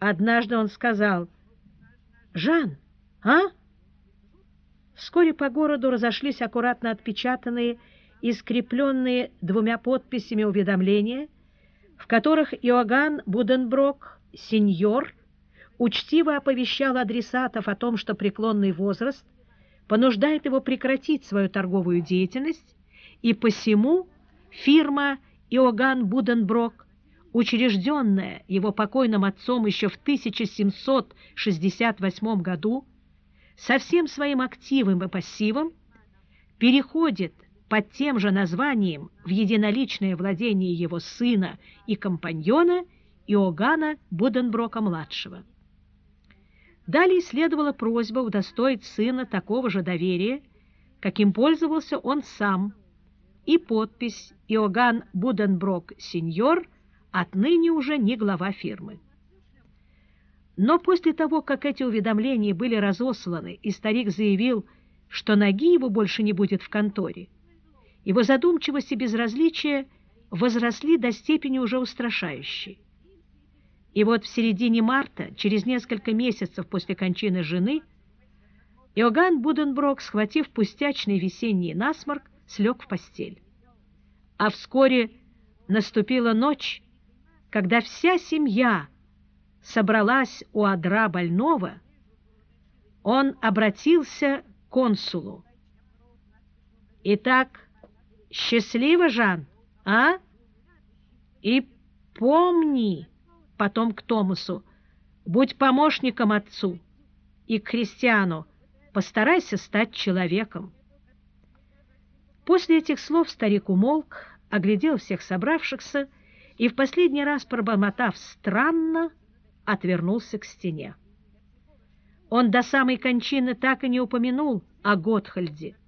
Однажды он сказал, «Жан, а?» Вскоре по городу разошлись аккуратно отпечатанные и скрепленные двумя подписями уведомления, в которых Иоганн Буденброк, сеньор, учтиво оповещал адресатов о том, что преклонный возраст понуждает его прекратить свою торговую деятельность, и посему фирма Иоганн Буденброк, учрежденная его покойным отцом еще в 1768 году, со всем своим активом и пассивом переходит под тем же названием в единоличное владение его сына и компаньона Иоганна Буденброка-младшего. Далее следовала просьба удостоить сына такого же доверия, каким пользовался он сам, и подпись «Иоганн Буденброк, сеньор», отныне уже не глава фирмы. Но после того, как эти уведомления были разосланы, и старик заявил, что ноги его больше не будет в конторе, его задумчивость и безразличие возросли до степени уже устрашающей. И вот в середине марта, через несколько месяцев после кончины жены, Иоганн Буденброк, схватив пустячный весенний насморк, слег в постель. А вскоре наступила ночь, когда вся семья собралась у одра больного, он обратился к консулу. «Итак, счастливо, Жан, а? И помни, потом к Томасу, будь помощником отцу, и к христиану постарайся стать человеком». После этих слов старик умолк, оглядел всех собравшихся и, в последний раз пробормотав «странно», отвернулся к стене. Он до самой кончины так и не упомянул о Готхальде.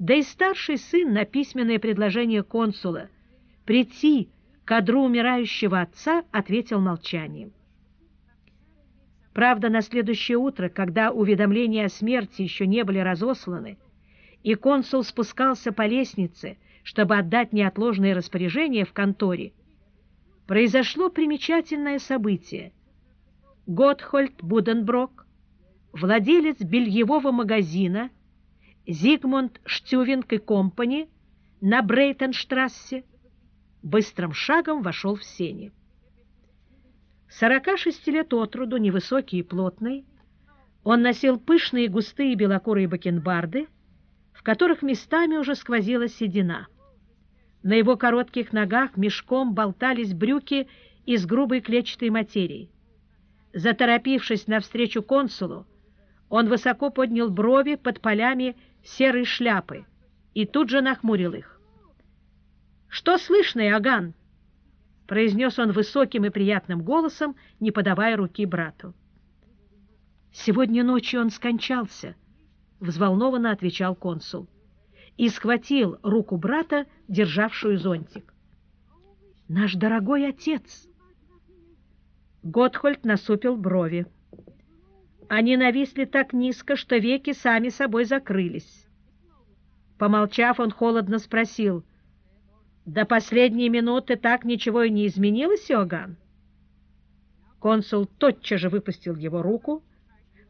Да и старший сын на письменное предложение консула прийти к одру умирающего отца ответил молчанием. Правда, на следующее утро, когда уведомления о смерти еще не были разосланы, и консул спускался по лестнице, чтобы отдать неотложные распоряжения в конторе, произошло примечательное событие – Готхольд Буденброк, владелец бельевого магазина Зигмунд Штювинг и Компани на Брейтенштрассе, быстрым шагом вошел в сени. 46 лет от роду, невысокий и плотный, он носил пышные густые белокурые бакенбарды, в которых местами уже сквозила седина. На его коротких ногах мешком болтались брюки из грубой клетчатой материи. Заторопившись навстречу консулу, он высоко поднял брови под полями серой шляпы и тут же нахмурил их. «Что слышно, Иоганн?» — произнес он высоким и приятным голосом, не подавая руки брату. «Сегодня ночью он скончался», — взволнованно отвечал консул, и схватил руку брата, державшую зонтик. «Наш дорогой отец!» Готхольд насупил брови. Они нависли так низко, что веки сами собой закрылись. Помолчав, он холодно спросил, «До последней минуты так ничего и не изменилось, Иоганн?» Консул тотчас же выпустил его руку,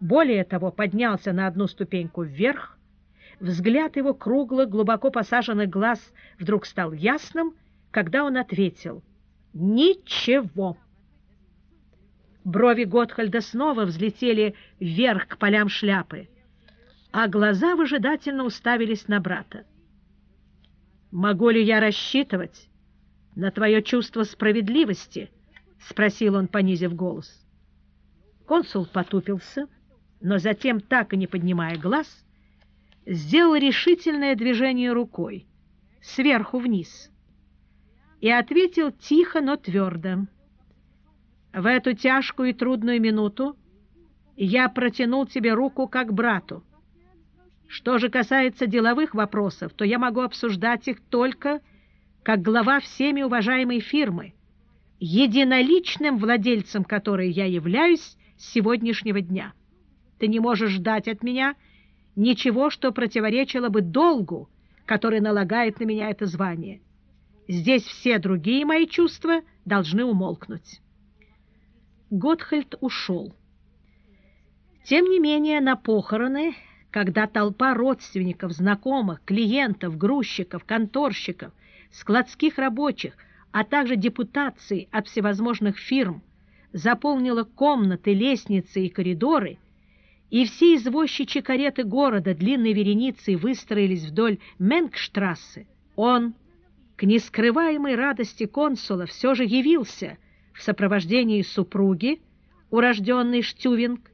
более того, поднялся на одну ступеньку вверх, взгляд его круглых, глубоко посаженных глаз вдруг стал ясным, когда он ответил «Ничего». Брови Готхальда снова взлетели вверх к полям шляпы, а глаза выжидательно уставились на брата. «Могу ли я рассчитывать на твое чувство справедливости?» — спросил он, понизив голос. Консул потупился, но затем, так и не поднимая глаз, сделал решительное движение рукой, сверху вниз, и ответил тихо, но твердо — в эту тяжкую и трудную минуту я протянул тебе руку как брату. Что же касается деловых вопросов, то я могу обсуждать их только как глава всеми уважаемой фирмы, единоличным владельцем которой я являюсь с сегодняшнего дня. Ты не можешь ждать от меня ничего, что противоречило бы долгу, который налагает на меня это звание. Здесь все другие мои чувства должны умолкнуть». Готхальд ушел. Тем не менее, на похороны, когда толпа родственников, знакомых, клиентов, грузчиков, конторщиков, складских рабочих, а также депутаций от всевозможных фирм заполнила комнаты, лестницы и коридоры, и все извозчичьи кареты города длинной вереницей выстроились вдоль Менгштрассе, он, к нескрываемой радости консула, все же явился в сопровождении супруги, урожденной Штювинг,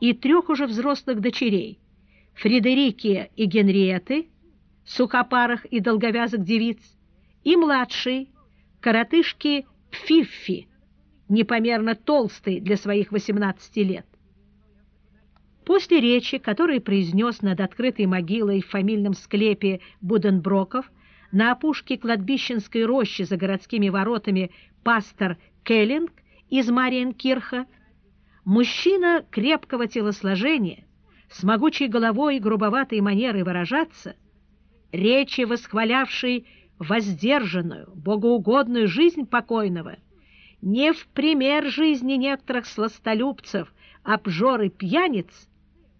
и трех уже взрослых дочерей, Фредерики и Генриеты, сухопарых и долговязых девиц, и младшей, коротышки Пфиффи, непомерно толстой для своих 18 лет. После речи, которую произнес над открытой могилой в фамильном склепе Буденброков на опушке кладбищенской рощи за городскими воротами пастор Келлинг из Мариенкирха, мужчина крепкого телосложения, с могучей головой и грубоватой манерой выражаться, речи, восхвалявшей воздержанную, богоугодную жизнь покойного, не в пример жизни некоторых сластолюбцев, обжор и пьяниц,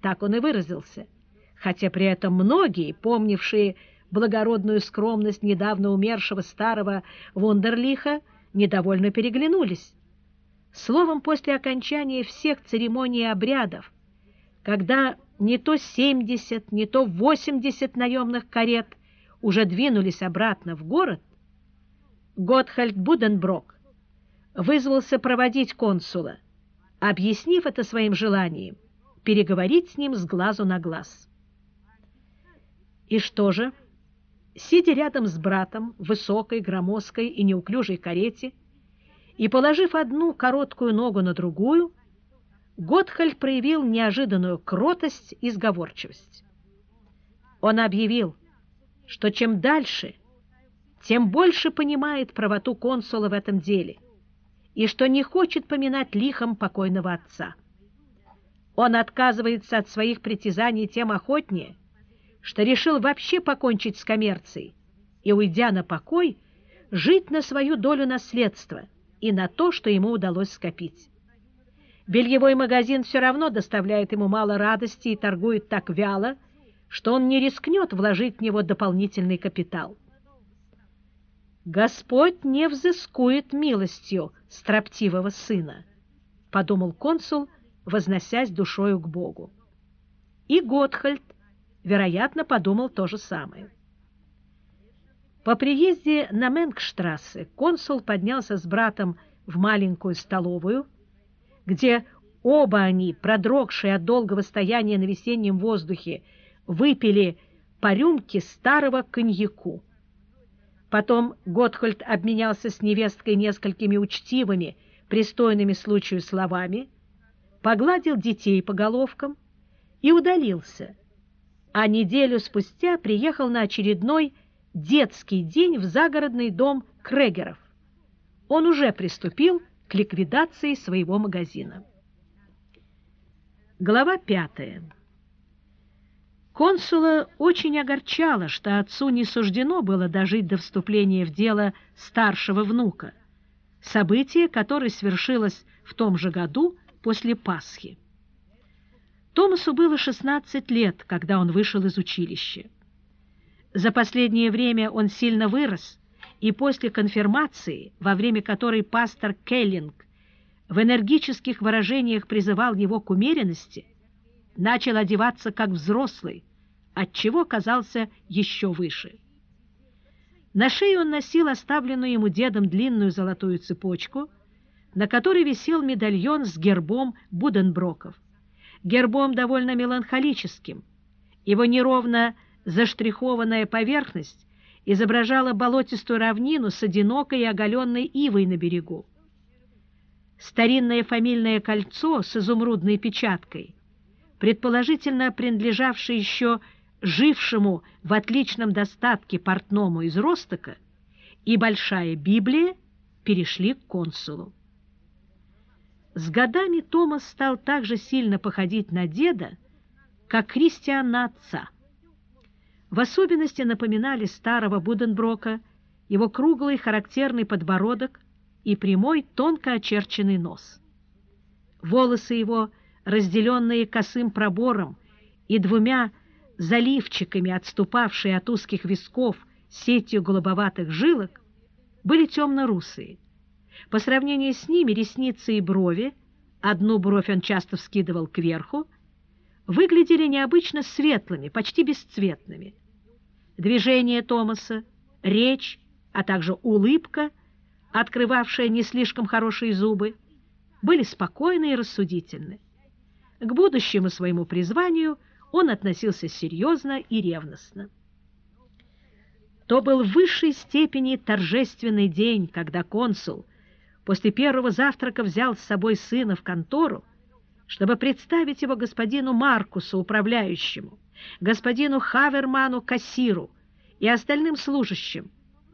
так он и выразился, хотя при этом многие, помнившие благородную скромность недавно умершего старого Вундерлиха, недовольно переглянулись. Словом, после окончания всех церемоний обрядов, когда не то 70, не то 80 наемных карет уже двинулись обратно в город, Готхальд Буденброк вызвался проводить консула, объяснив это своим желанием переговорить с ним с глазу на глаз. И что же? Сидя рядом с братом в высокой, громоздкой и неуклюжей карете и положив одну короткую ногу на другую, Готхальд проявил неожиданную кротость и сговорчивость. Он объявил, что чем дальше, тем больше понимает правоту консула в этом деле и что не хочет поминать лихом покойного отца. Он отказывается от своих притязаний тем охотнее, что решил вообще покончить с коммерцией и, уйдя на покой, жить на свою долю наследства и на то, что ему удалось скопить. Бельевой магазин все равно доставляет ему мало радости и торгует так вяло, что он не рискнет вложить в него дополнительный капитал. «Господь не взыскует милостью строптивого сына», — подумал консул, возносясь душою к Богу. И Готхальд, вероятно, подумал то же самое. По приезде на Менгштрассе консул поднялся с братом в маленькую столовую, где оба они, продрогшие от долгого стояния на весеннем воздухе, выпили по рюмке старого коньяку. Потом Готхольд обменялся с невесткой несколькими учтивыми, пристойными случаю словами, погладил детей по головкам и удалился, а неделю спустя приехал на очередной детский день в загородный дом Крегеров. Он уже приступил к ликвидации своего магазина. Глава пятая. Консула очень огорчало, что отцу не суждено было дожить до вступления в дело старшего внука, событие, которое свершилось в том же году после Пасхи. Томасу было 16 лет, когда он вышел из училища. За последнее время он сильно вырос, и после конфирмации, во время которой пастор Келлинг в энергических выражениях призывал его к умеренности, начал одеваться как взрослый, отчего казался еще выше. На шее он носил оставленную ему дедом длинную золотую цепочку – на которой висел медальон с гербом Буденброков. Гербом довольно меланхолическим. Его неровно заштрихованная поверхность изображала болотистую равнину с одинокой и оголенной ивой на берегу. Старинное фамильное кольцо с изумрудной печаткой, предположительно принадлежавшее еще жившему в отличном достатке портному из Ростока, и большая Библия перешли к консулу. С годами Томас стал так же сильно походить на деда, как Кристиан на отца. В особенности напоминали старого Буденброка его круглый характерный подбородок и прямой тонко очерченный нос. Волосы его, разделенные косым пробором и двумя заливчиками, отступавшие от узких висков сетью голубоватых жилок, были темно-русые. По сравнению с ними ресницы и брови, одну бровь он часто вскидывал кверху, выглядели необычно светлыми, почти бесцветными. Движение Томаса, речь, а также улыбка, открывавшая не слишком хорошие зубы, были спокойны и рассудительны. К будущему своему призванию он относился серьезно и ревностно. То был в высшей степени торжественный день, когда консул после первого завтрака взял с собой сына в контору, чтобы представить его господину Маркусу, управляющему, господину Хаверману, кассиру и остальным служащим,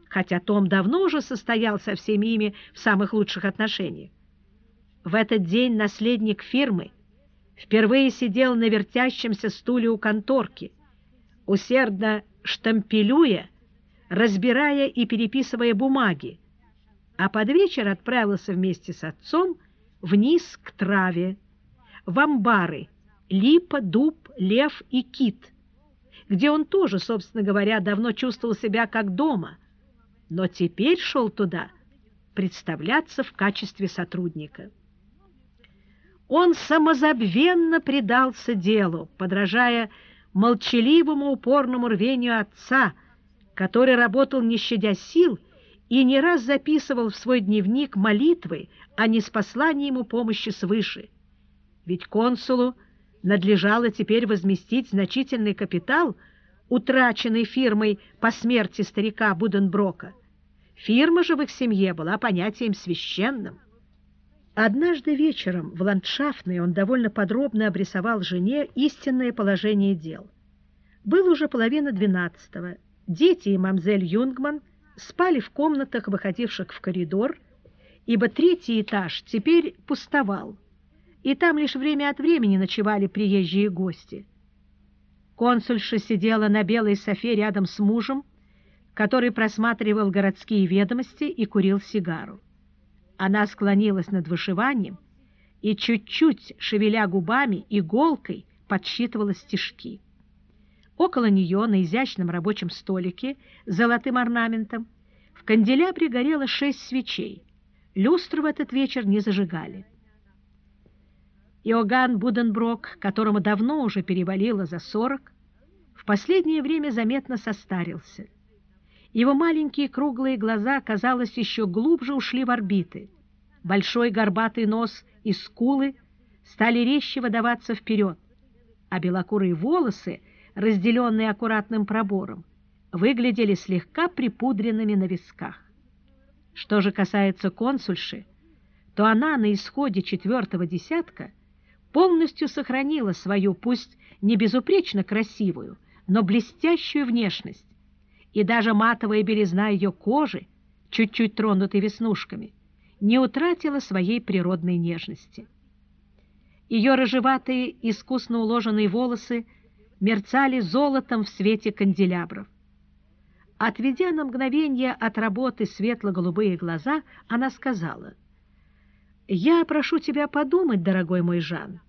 хотя Том давно уже состоял со всеми ими в самых лучших отношениях. В этот день наследник фирмы впервые сидел на вертящемся стуле у конторки, усердно штампелюя, разбирая и переписывая бумаги, а под вечер отправился вместе с отцом вниз к траве, в амбары Липа, Дуб, Лев и Кит, где он тоже, собственно говоря, давно чувствовал себя как дома, но теперь шел туда представляться в качестве сотрудника. Он самозабвенно предался делу, подражая молчаливому упорному рвению отца, который работал не щадя сил и не раз записывал в свой дневник молитвы, а не с посланием ему помощи свыше. Ведь консулу надлежало теперь возместить значительный капитал, утраченный фирмой по смерти старика Буденброка. Фирма же в их семье была понятием священным. Однажды вечером в ландшафтной он довольно подробно обрисовал жене истинное положение дел. Было уже половина двенадцатого. Дети и мамзель Юнгман спали в комнатах, выходивших в коридор, ибо третий этаж теперь пустовал, и там лишь время от времени ночевали приезжие гости. Консульша сидела на белой софе рядом с мужем, который просматривал городские ведомости и курил сигару. Она склонилась над вышиванием и, чуть-чуть шевеля губами, иголкой подсчитывала стежки. Около нее на изящном рабочем столике с золотым орнаментом в канделябре горело шесть свечей. Люстру в этот вечер не зажигали. Иоганн Буденброк, которому давно уже перевалило за сорок, в последнее время заметно состарился – его маленькие круглые глаза, казалось, еще глубже ушли в орбиты. Большой горбатый нос и скулы стали резче выдаваться вперед, а белокурые волосы, разделенные аккуратным пробором, выглядели слегка припудренными на висках. Что же касается консульши, то она на исходе четвертого десятка полностью сохранила свою, пусть не безупречно красивую, но блестящую внешность, и даже матовая белизна ее кожи, чуть-чуть тронутой веснушками, не утратила своей природной нежности. Ее рыжеватые, искусно уложенные волосы мерцали золотом в свете канделябров. Отведя на мгновение от работы светло-голубые глаза, она сказала, «Я прошу тебя подумать, дорогой мой Жан,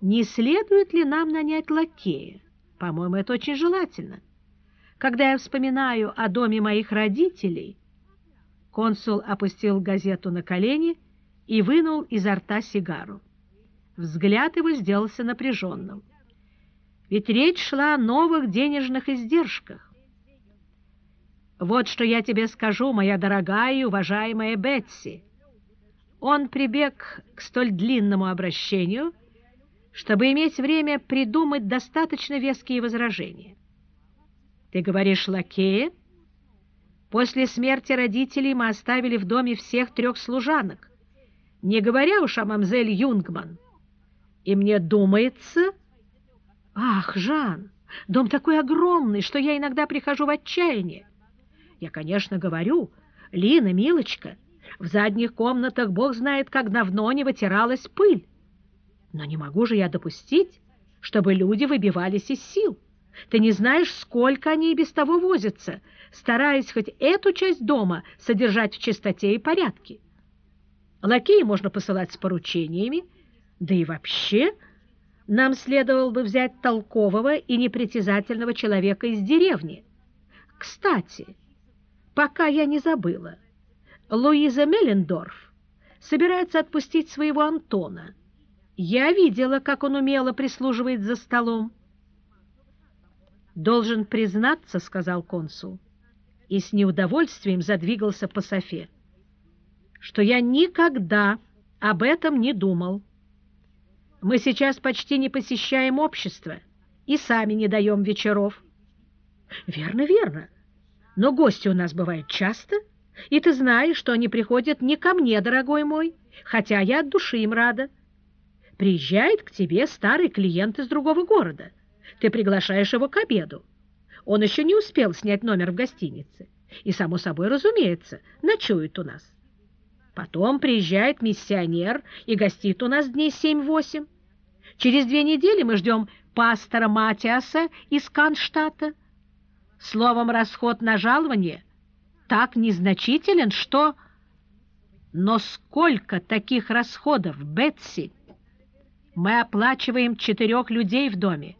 не следует ли нам нанять лакея? По-моему, это очень желательно». Когда я вспоминаю о доме моих родителей, консул опустил газету на колени и вынул изо рта сигару. Взгляд его сделался напряженным. Ведь речь шла о новых денежных издержках. Вот что я тебе скажу, моя дорогая и уважаемая Бетси. Он прибег к столь длинному обращению, чтобы иметь время придумать достаточно веские возражения. Ты говоришь, лакея? После смерти родителей мы оставили в доме всех трех служанок, не говоря уж о мамзель Юнгман. И мне думается... Ах, Жан, дом такой огромный, что я иногда прихожу в отчаяние. Я, конечно, говорю, Лина, милочка, в задних комнатах бог знает, как давно не вытиралась пыль. Но не могу же я допустить, чтобы люди выбивались из сил. Ты не знаешь, сколько они и без того возятся, стараясь хоть эту часть дома содержать в чистоте и порядке. Лакеи можно посылать с поручениями, Да и вообще нам следовало бы взять толкового и непритязательного человека из деревни. Кстати, пока я не забыла, Луиза Меллендорф собирается отпустить своего Антона. Я видела, как он умело прислуживает за столом. «Должен признаться, — сказал консул, и с неудовольствием задвигался по софе, — что я никогда об этом не думал. Мы сейчас почти не посещаем общество и сами не даем вечеров. Верно, верно. Но гости у нас бывают часто, и ты знаешь, что они приходят не ко мне, дорогой мой, хотя я от души им рада. Приезжает к тебе старый клиент из другого города. Ты приглашаешь его к обеду. Он еще не успел снять номер в гостинице. И, само собой, разумеется, ночует у нас. Потом приезжает миссионер и гостит у нас дней семь-восемь. Через две недели мы ждем пастора Матиаса из Канштата. Словом, расход на жалование так незначителен, что... Но сколько таких расходов, Бетси? Мы оплачиваем четырех людей в доме,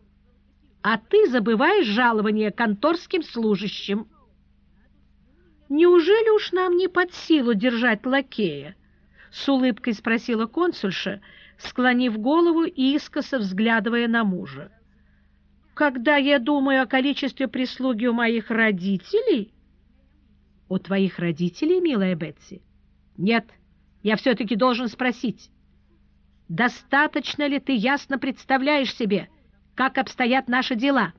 а ты забываешь жалование конторским служащим. Неужели уж нам не под силу держать лакея? С улыбкой спросила консульша, склонив голову и искоса взглядывая на мужа. «Когда я думаю о количестве прислуги у моих родителей...» «У твоих родителей, милая Бетси?» «Нет, я все-таки должен спросить, достаточно ли ты ясно представляешь себе, как обстоят наши дела?»